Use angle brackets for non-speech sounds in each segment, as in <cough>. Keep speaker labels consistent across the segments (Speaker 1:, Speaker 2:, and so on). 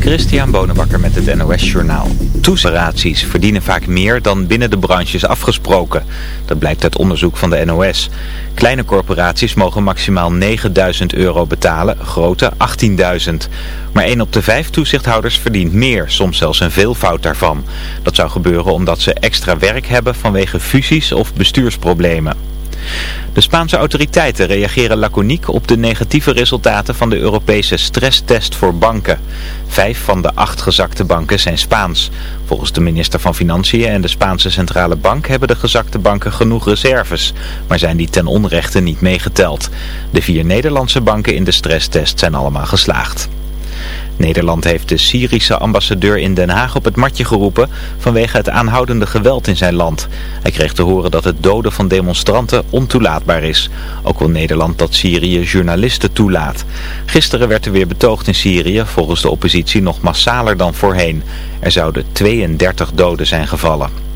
Speaker 1: Christian Bonenbakker met het NOS Journaal. Toeseraties verdienen vaak meer dan binnen de branches afgesproken. Dat blijkt uit onderzoek van de NOS. Kleine corporaties mogen maximaal 9000 euro betalen, grote 18.000. Maar 1 op de 5 toezichthouders verdient meer, soms zelfs een veelvoud daarvan. Dat zou gebeuren omdat ze extra werk hebben vanwege fusies of bestuursproblemen. De Spaanse autoriteiten reageren laconiek op de negatieve resultaten van de Europese stresstest voor banken. Vijf van de acht gezakte banken zijn Spaans. Volgens de minister van Financiën en de Spaanse Centrale Bank hebben de gezakte banken genoeg reserves, maar zijn die ten onrechte niet meegeteld. De vier Nederlandse banken in de stresstest zijn allemaal geslaagd. Nederland heeft de Syrische ambassadeur in Den Haag op het matje geroepen vanwege het aanhoudende geweld in zijn land. Hij kreeg te horen dat het doden van demonstranten ontoelaatbaar is. Ook wil Nederland dat Syrië journalisten toelaat. Gisteren werd er weer betoogd in Syrië, volgens de oppositie nog massaler dan voorheen. Er zouden 32 doden zijn gevallen.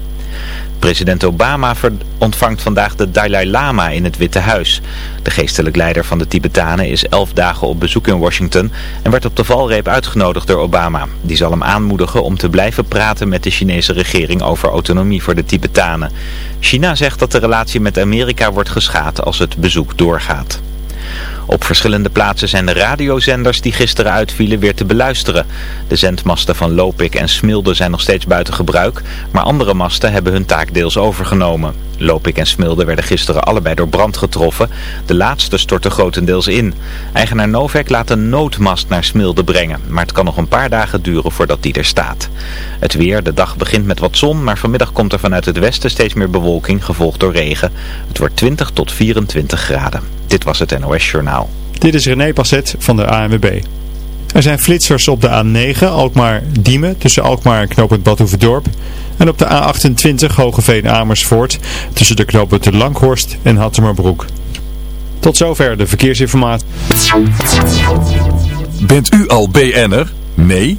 Speaker 1: President Obama ontvangt vandaag de Dalai Lama in het Witte Huis. De geestelijk leider van de Tibetanen is elf dagen op bezoek in Washington en werd op de valreep uitgenodigd door Obama. Die zal hem aanmoedigen om te blijven praten met de Chinese regering over autonomie voor de Tibetanen. China zegt dat de relatie met Amerika wordt geschaad als het bezoek doorgaat. Op verschillende plaatsen zijn de radiozenders die gisteren uitvielen weer te beluisteren. De zendmasten van Lopik en Smilde zijn nog steeds buiten gebruik, maar andere masten hebben hun taak deels overgenomen. Lopik en Smilde werden gisteren allebei door brand getroffen. De laatste stortte grotendeels in. Eigenaar Novek laat een noodmast naar Smilde brengen, maar het kan nog een paar dagen duren voordat die er staat. Het weer, de dag begint met wat zon, maar vanmiddag komt er vanuit het westen steeds meer bewolking, gevolgd door regen. Het wordt 20 tot 24 graden. Dit was het NOS Journaal.
Speaker 2: Dit is René Passet van de ANWB. Er zijn flitsers op de A9 Alkmaar-Diemen tussen Alkmaar en knooppunt Badhoevedorp. En op de A28 Hogeveen-Amersfoort tussen de knooppunten Langhorst en Hattemerbroek. Tot zover de verkeersinformatie.
Speaker 3: Bent u al BN'er? Nee?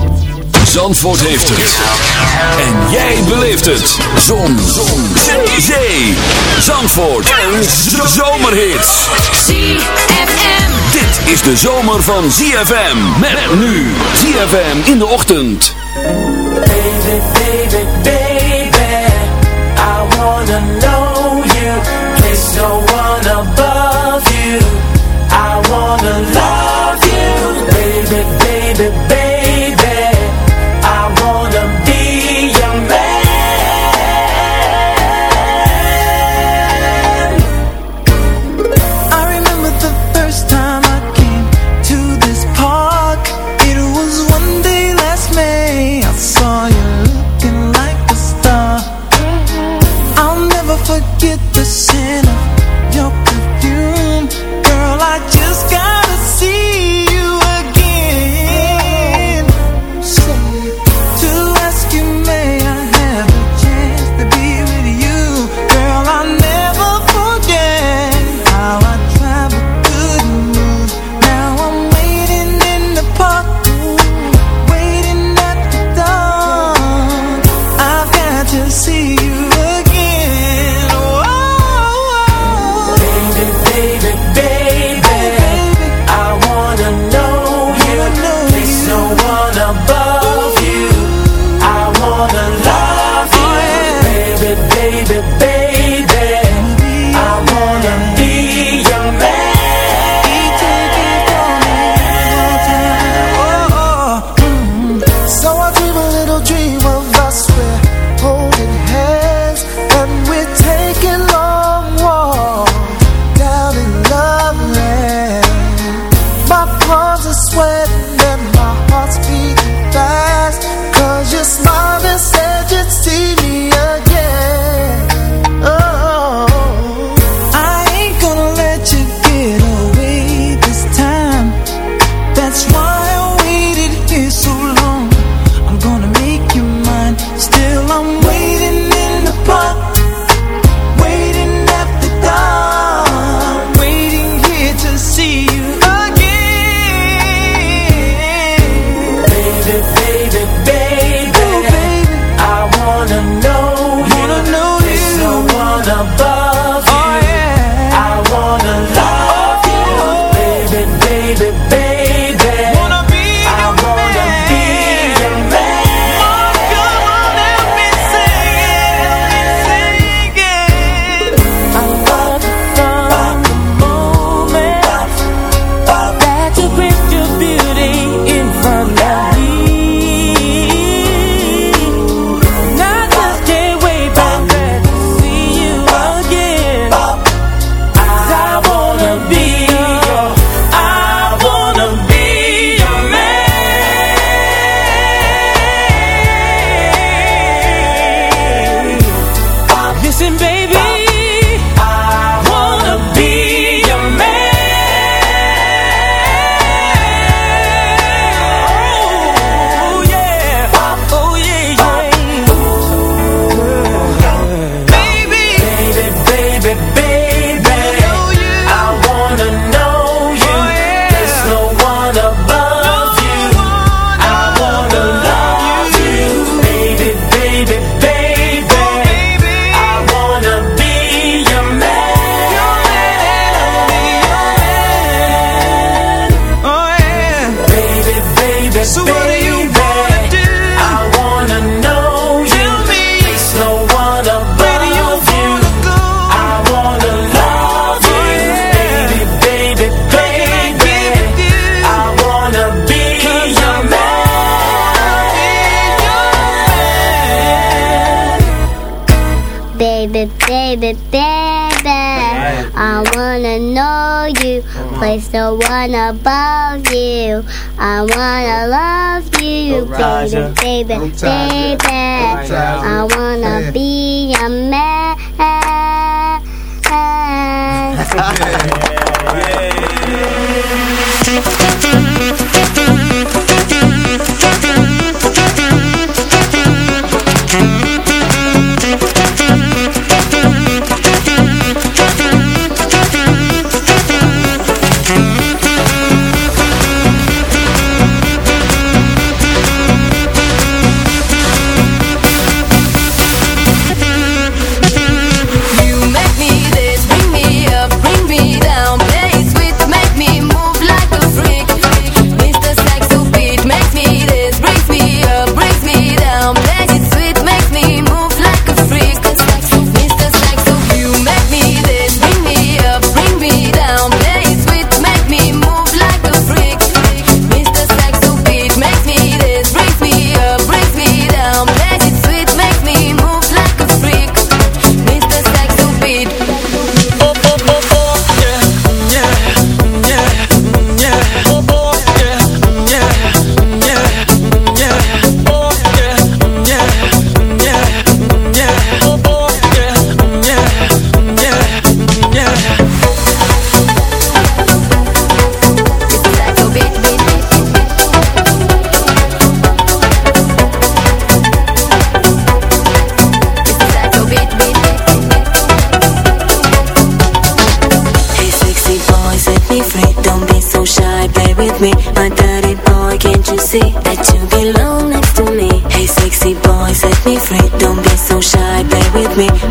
Speaker 4: Zandvoort heeft het. En jij beleeft het. Zon. Zon. Zee. Zandvoort. En zomerhits.
Speaker 5: ZFM.
Speaker 4: Dit is de zomer van ZFM. Met nu ZFM in de ochtend.
Speaker 6: Baby, baby, baby. I wanna know you. There's no one above you. I wanna love you. Baby, baby, There's no one
Speaker 7: above you. I wanna love you, baby, baby, baby. I wanna be a man. <laughs>
Speaker 8: me.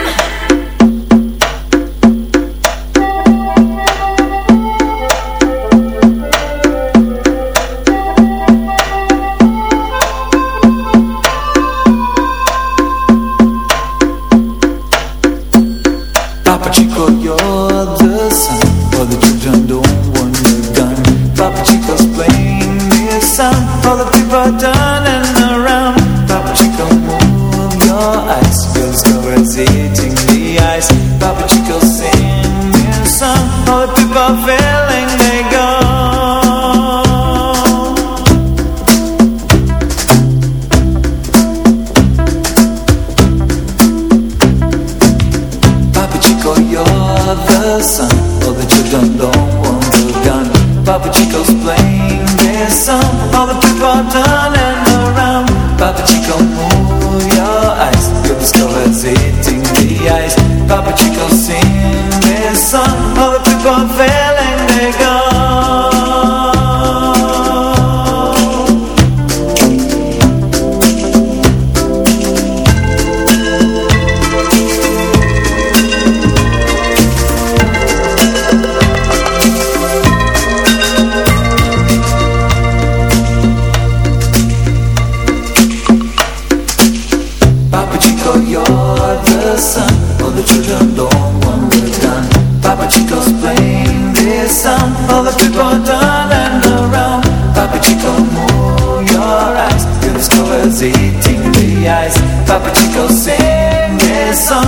Speaker 6: Papa Chico,
Speaker 8: sing song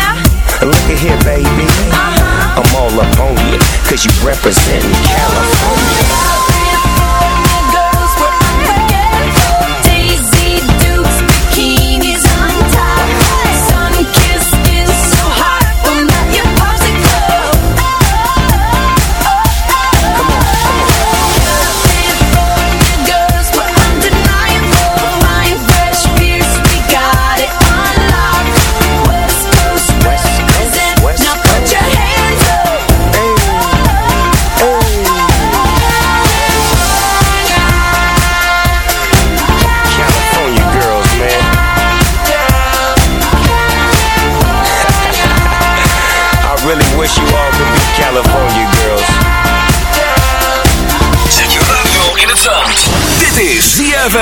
Speaker 9: Look at here, baby. Uh -huh. I'm all up on you, cause you represent California.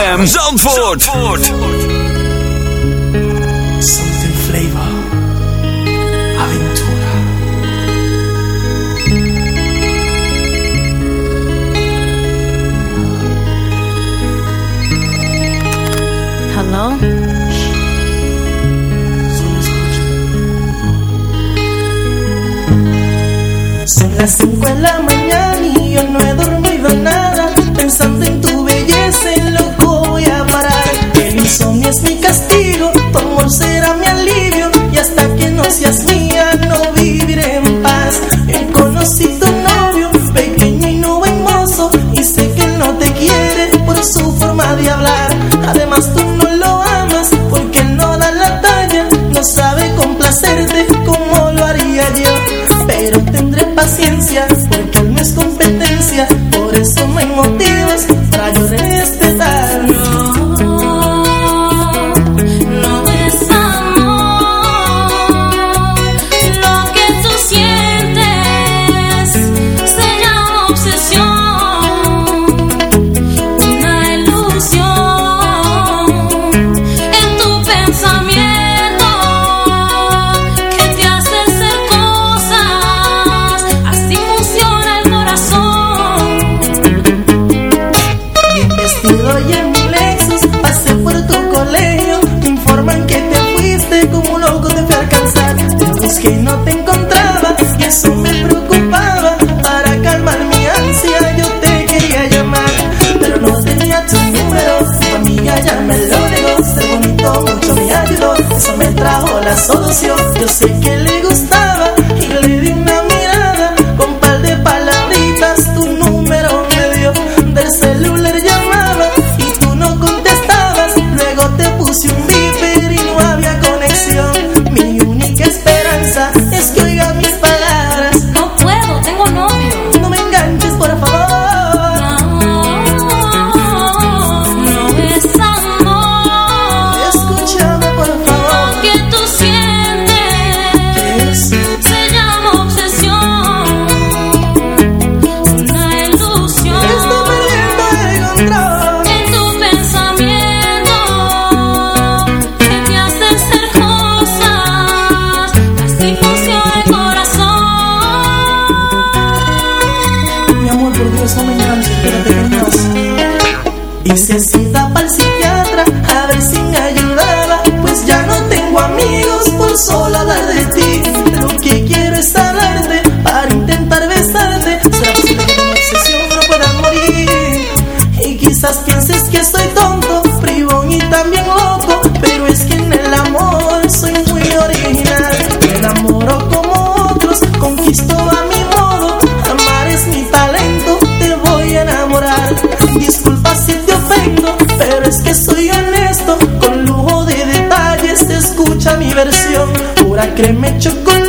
Speaker 4: ZFM Zandvoort. Zandvoort.
Speaker 6: Something flavor. Aventura.
Speaker 10: Hello?
Speaker 6: Son las cinco la gracias, mi me
Speaker 11: chocó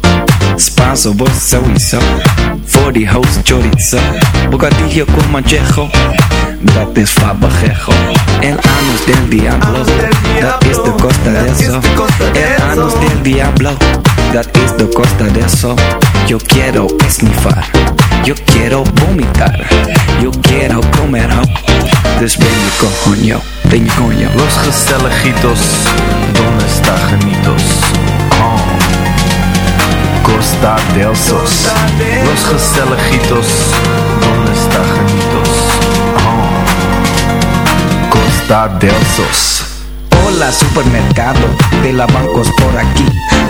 Speaker 12: Spanso, vos sowieso. Voor die host chorizo. Bocadillo con manchejo. Dat is fabajejo. El anus del diablo. Dat is de costa de eso. El anus del diablo. Dat is de costa de eso. Yo quiero esnifar. Yo quiero vomitar. Yo quiero comer ho. Dus ben je coño. Ben je coño.
Speaker 13: Los Gestelejitos, ¿dónde está Genitos? Costa del Sos. Los Gestelejitos, ¿dónde está Genitos? Oh. Costa del Sos.
Speaker 12: Hola supermercado de la bancos por aquí.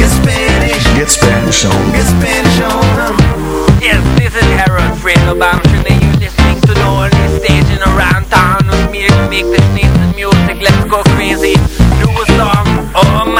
Speaker 12: Get Spanish. Get Spanish on. Get Spanish on.
Speaker 14: Yes, this is Harold Fredo Bamshin and you're listening to the only station around town with me to make this nice music. Let's go crazy. Do a song. Oh my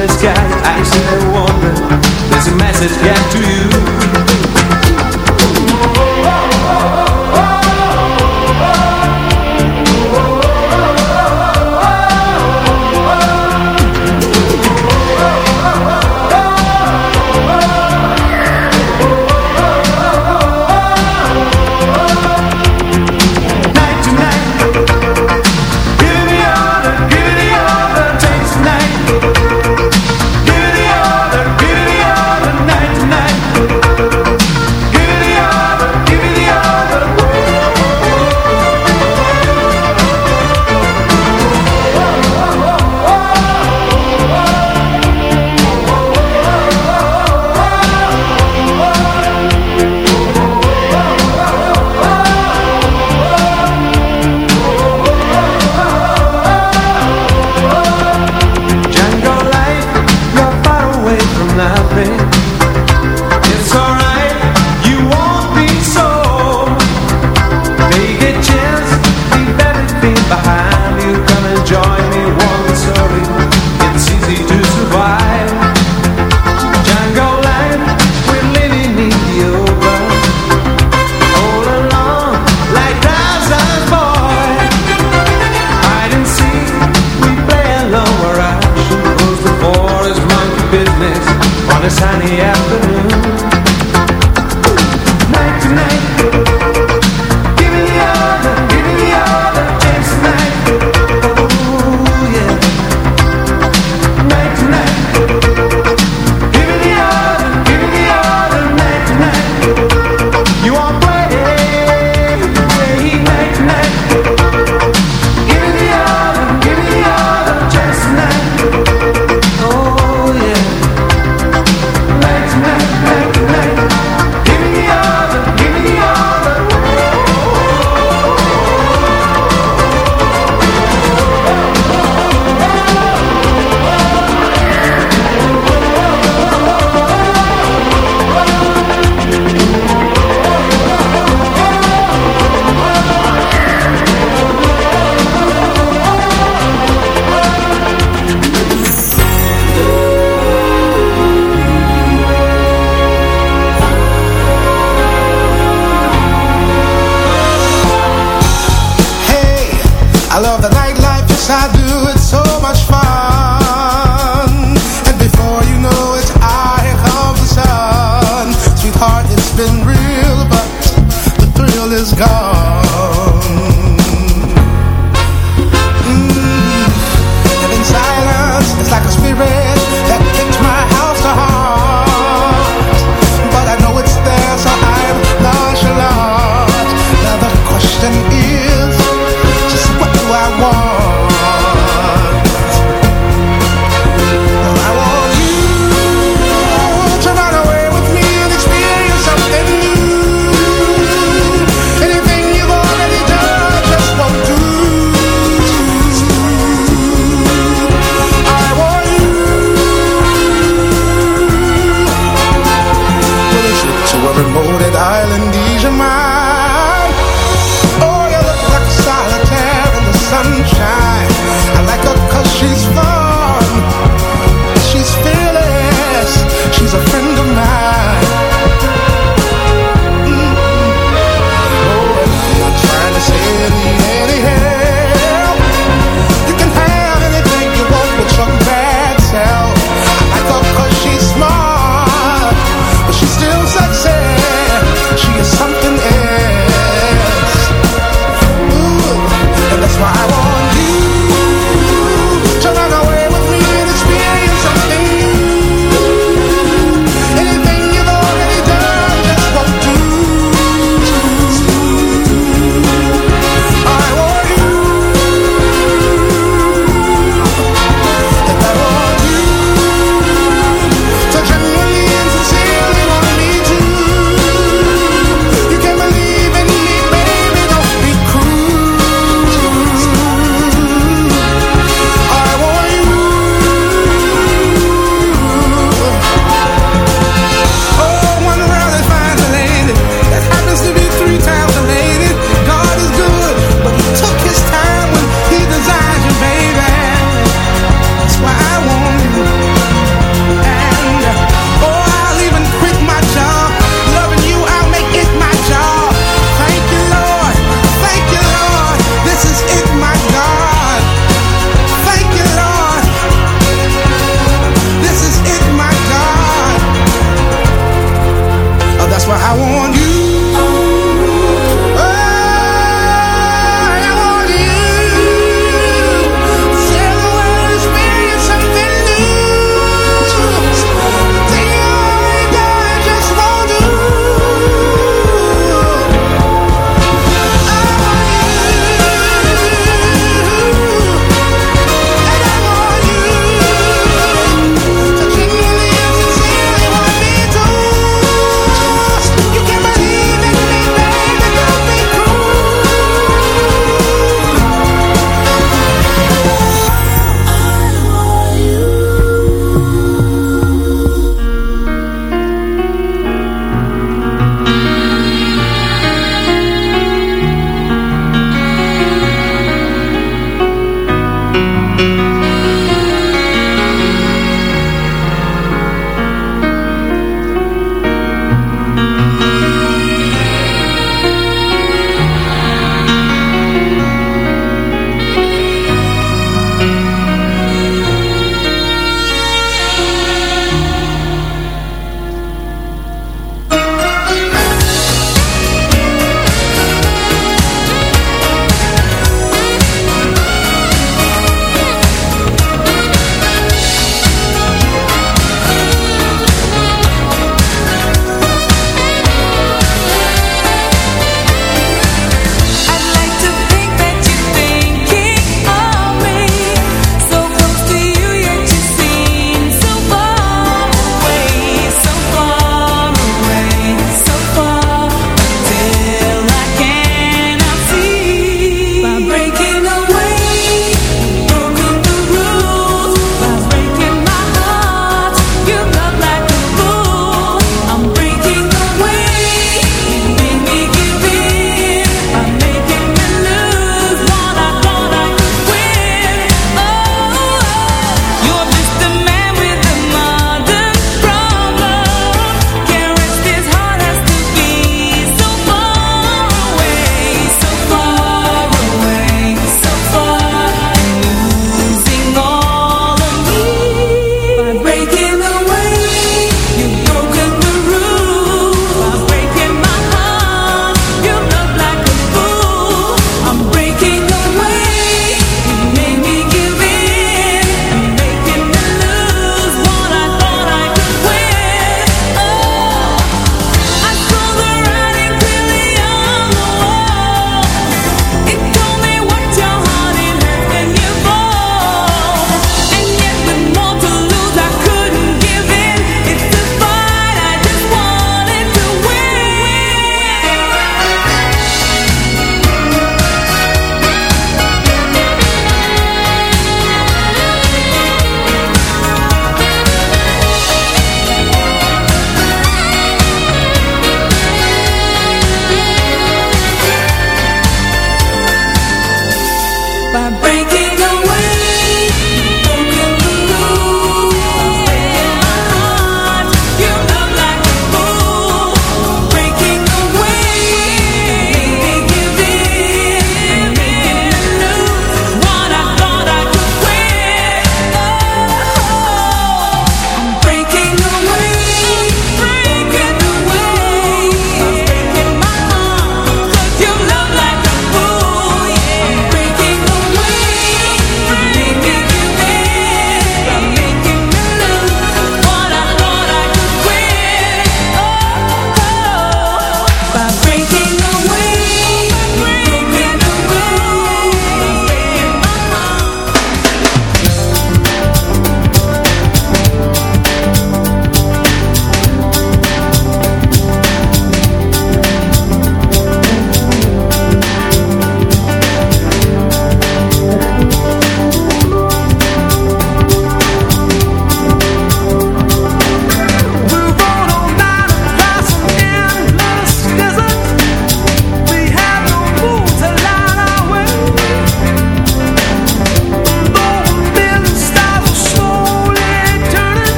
Speaker 15: the sky, the wonder. There's a
Speaker 8: message get
Speaker 16: to you.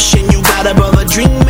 Speaker 16: You got above a dream.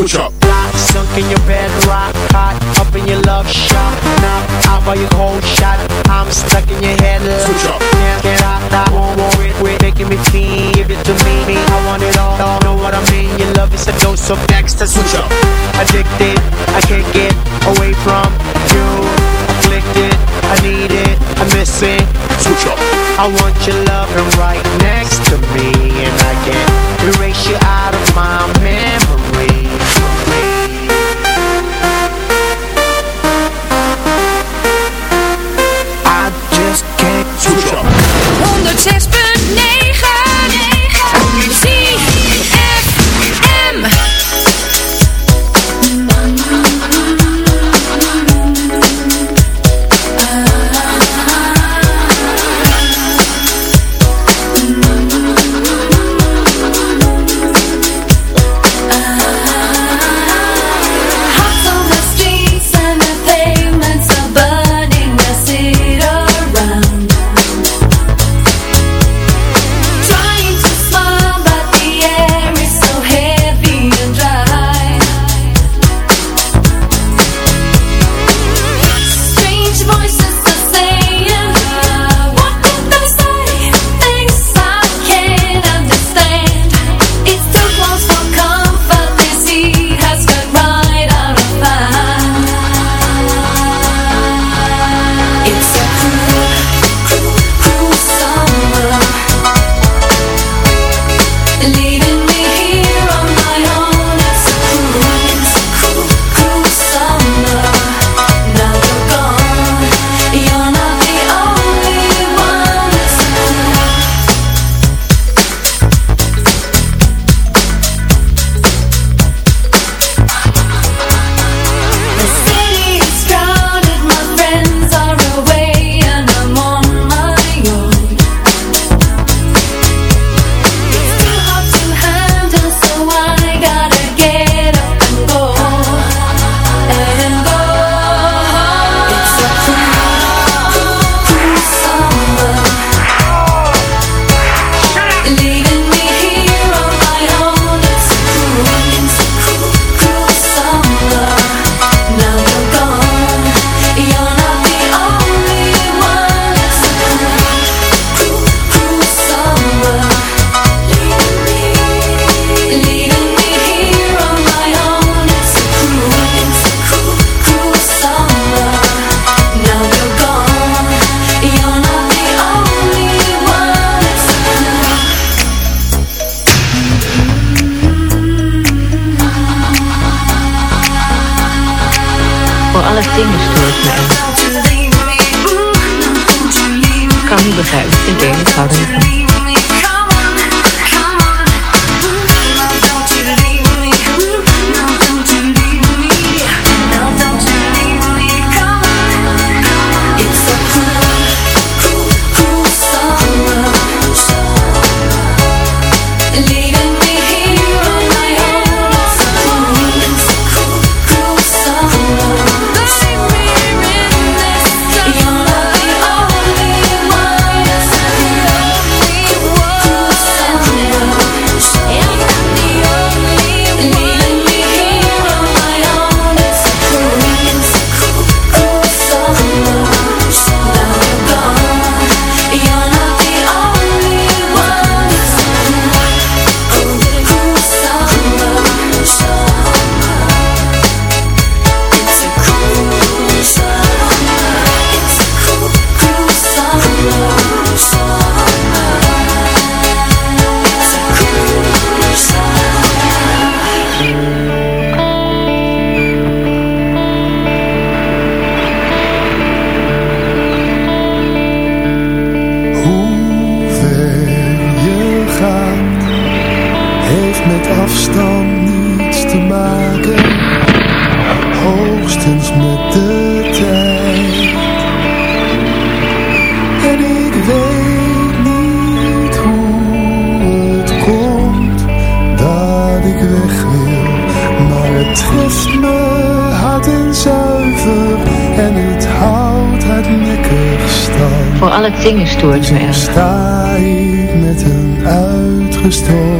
Speaker 17: Switch up.
Speaker 16: Lock, sunk in your bed, rock hot, up in your love shot. Now, out by your cold shot, I'm stuck in your head.
Speaker 17: Switch up.
Speaker 16: Can't get out, I won't worry, quit making me feel. Give it to me, I want it all. all. Know what I mean? Your love is a dose of next.
Speaker 17: Switch up.
Speaker 16: Addicted, I can't get away from you. Afflicted, I need it, I miss it.
Speaker 17: Switch up.
Speaker 16: I want your loving right next
Speaker 18: dingen stoort me erg.
Speaker 19: Sta ik met een uitgestoken